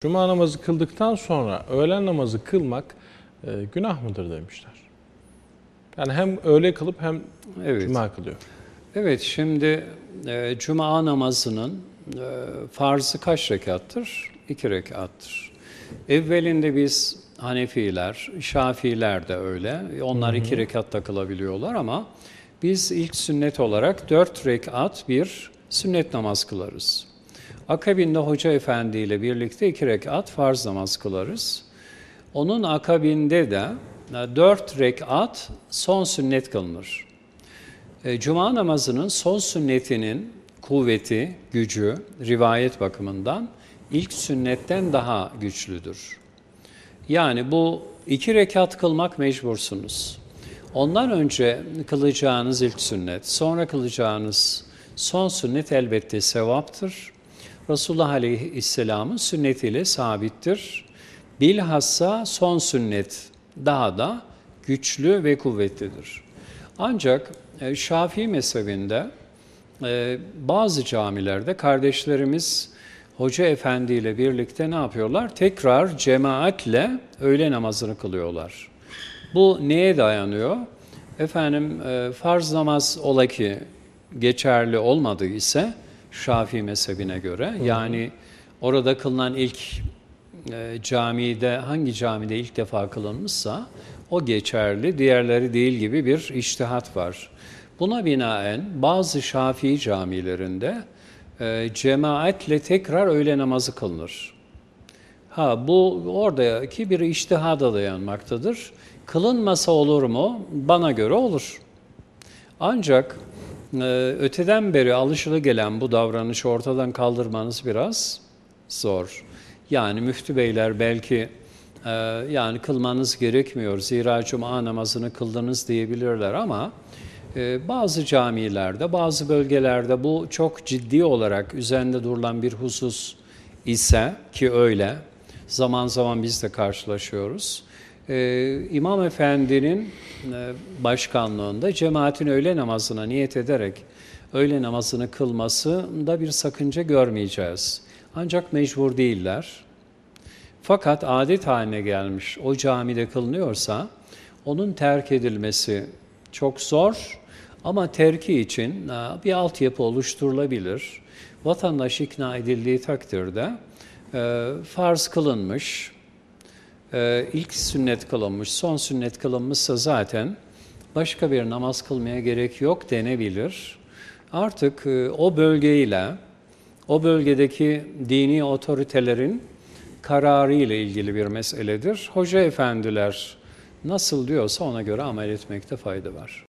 Cuma namazı kıldıktan sonra öğlen namazı kılmak e, günah mıdır demişler. Yani hem öğle kılıp hem Evet. cuma kılıyor. Evet, şimdi e, cuma namazının e, farzı kaç rekattır? İki rekattır. Evvelinde biz Hanefiler, Şafiiler de öyle. Onlar iki rekatta kılabiliyorlar ama biz ilk sünnet olarak dört rekat bir sünnet namaz kılarız. Akabinde Hoca Efendi ile birlikte iki rekat farz namaz kılarız. Onun akabinde de e, dört rekat son sünnet kılınır. E, Cuma namazının son sünnetinin kuvveti, gücü, rivayet bakımından ilk sünnetten daha güçlüdür. Yani bu iki rekat kılmak mecbursunuz. Ondan önce kılacağınız ilk sünnet, sonra kılacağınız son sünnet elbette sevaptır. Resulullah Aleyhisselam'ın sünnetiyle sabittir. Bilhassa son sünnet daha da güçlü ve kuvvetlidir. Ancak e, Şafii mezhebinde e, bazı camilerde kardeşlerimiz Hoca Efendi ile birlikte ne yapıyorlar? Tekrar cemaatle öğle namazını kılıyorlar. Bu neye dayanıyor? Efendim e, farz namaz ola ki geçerli olmadığı ise Şafii mezhebine göre yani orada kılınan ilk e, camide hangi camide ilk defa kılınmışsa o geçerli, diğerleri değil gibi bir iştihat var. Buna binaen bazı Şafii camilerinde e, cemaatle tekrar öğle namazı kılınır. Ha bu oradaki bir iştihada dayanmaktadır. Kılınmasa olur mu? Bana göre olur. Ancak öteden beri alışılı bu davranışı ortadan kaldırmanız biraz zor. Yani müftü beyler belki e, yani kılmanız gerekmiyor zira cuma namazını kıldınız diyebilirler ama e, bazı camilerde, bazı bölgelerde bu çok ciddi olarak üzerinde durulan bir husus ise ki öyle zaman zaman biz de karşılaşıyoruz. Ee, İmam Efendi'nin e, başkanlığında cemaatin öğle namazına niyet ederek öğle namazını kılmasında bir sakınca görmeyeceğiz. Ancak mecbur değiller. Fakat adet haline gelmiş o camide kılınıyorsa onun terk edilmesi çok zor ama terki için e, bir altyapı oluşturulabilir. Vatandaş ikna edildiği takdirde e, farz kılınmış, e, ilk sünnet kılınmış, son sünnet kılınmışsa zaten başka bir namaz kılmaya gerek yok denebilir. Artık o bölgeyle, o bölgedeki dini otoritelerin kararı ile ilgili bir meseledir. Hoca efendiler nasıl diyorsa ona göre amel etmekte fayda var.